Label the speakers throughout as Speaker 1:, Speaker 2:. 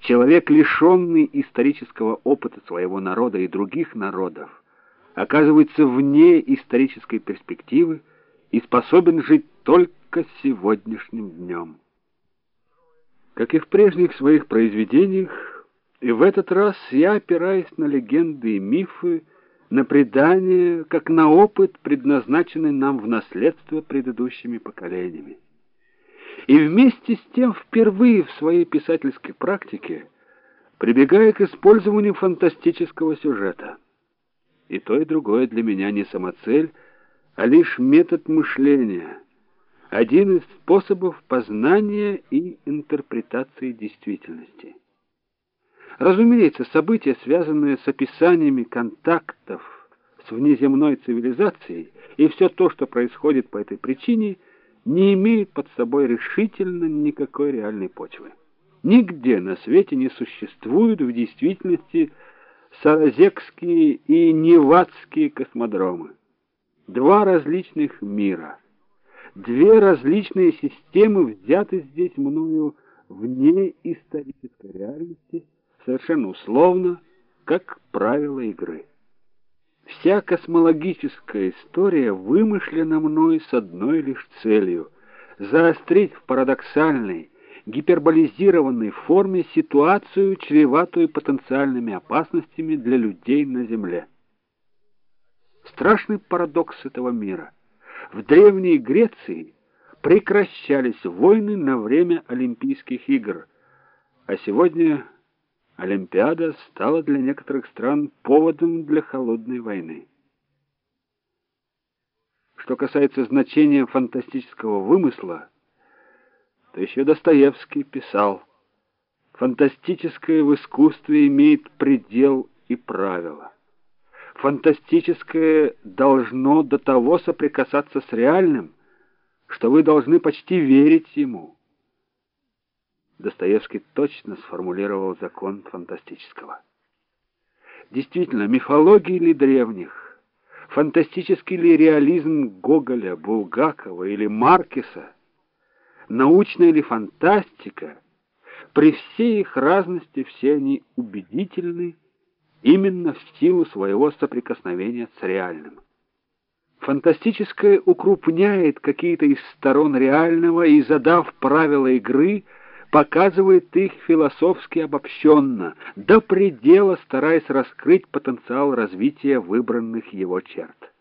Speaker 1: Человек, лишенный исторического опыта своего народа и других народов, оказывается вне исторической перспективы и способен жить только сегодняшним днем. Как и в прежних своих произведениях, и в этот раз я опираюсь на легенды и мифы, на предания, как на опыт, предназначенный нам в наследство предыдущими поколениями. И вместе с тем впервые в своей писательской практике прибегая к использованию фантастического сюжета. И то, и другое для меня не самоцель, а лишь метод мышления, один из способов познания и интерпретации действительности. Разумеется, события, связанные с описаниями контактов с внеземной цивилизацией, и все то, что происходит по этой причине, не имеют под собой решительно никакой реальной почвы. Нигде на свете не существуют в действительности саразекские и невадские космодромы. Два различных мира, две различные системы взяты здесь мною вне исторической реальности – совершенно условно, как правило игры. Вся космологическая история вымышлена мной с одной лишь целью — заострить в парадоксальной, гиперболизированной форме ситуацию, чреватую потенциальными опасностями для людей на Земле. Страшный парадокс этого мира. В Древней Греции прекращались войны на время Олимпийских игр, а сегодня Олимпиада стала для некоторых стран поводом для холодной войны. Что касается значения фантастического вымысла, то еще Достоевский писал, фантастическое в искусстве имеет предел и правила. Фантастическое должно до того соприкасаться с реальным, что вы должны почти верить ему. Достоевский точно сформулировал закон фантастического. Действительно, мифологии ли древних, фантастический ли реализм Гоголя, Булгакова или Маркеса, научная ли фантастика, при всей их разности все они убедительны именно в силу своего соприкосновения с реальным. Фантастическое укрупняет какие-то из сторон реального и, задав правила игры, показывает их философски обобщенно, до предела стараясь раскрыть потенциал развития выбранных его черт.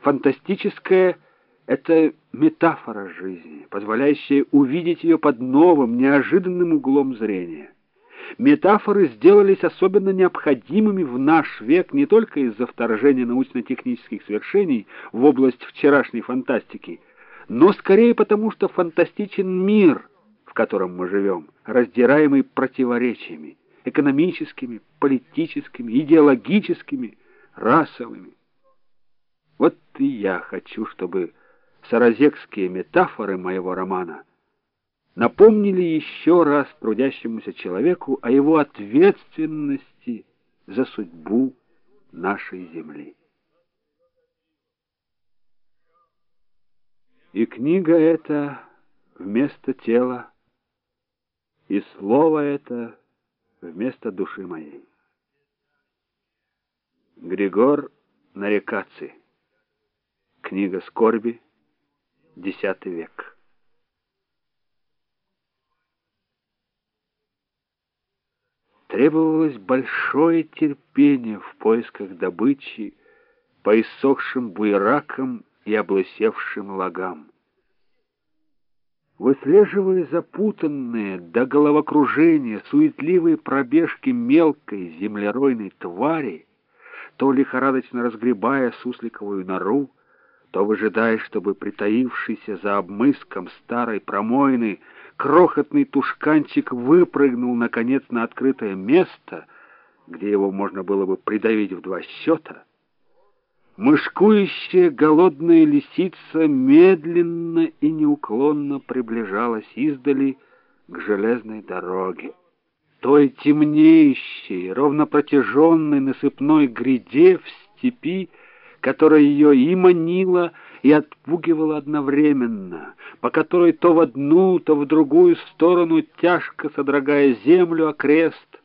Speaker 1: Фантастическое — это метафора жизни, позволяющая увидеть ее под новым, неожиданным углом зрения. Метафоры сделались особенно необходимыми в наш век не только из-за вторжения научно-технических свершений в область вчерашней фантастики, но скорее потому, что фантастичен мир — котором мы живем, раздираемый противоречиями, экономическими, политическими, идеологическими, расовыми. Вот и я хочу, чтобы саразекские метафоры моего романа напомнили еще раз трудящемуся человеку о его ответственности за судьбу нашей земли. И книга эта вместо тела и слово это вместо души моей. Григор Нарекаций. Книга скорби. X век. Требовалось большое терпение в поисках добычи по иссохшим буеракам и облысевшим лагам. Выслеживая запутанные до головокружения суетливые пробежки мелкой землеройной твари, то лихорадочно разгребая сусликовую нору, то выжидая, чтобы притаившийся за обмыском старой промоины крохотный тушканчик выпрыгнул, наконец, на открытое место, где его можно было бы придавить в два счета, Мышкующая голодная лисица медленно и неуклонно приближалась издали к железной дороге. Той темнеющей, ровно протяженной насыпной гряде в степи, которая ее и манила, и отпугивала одновременно, по которой то в одну, то в другую сторону, тяжко содрогая землю окрест,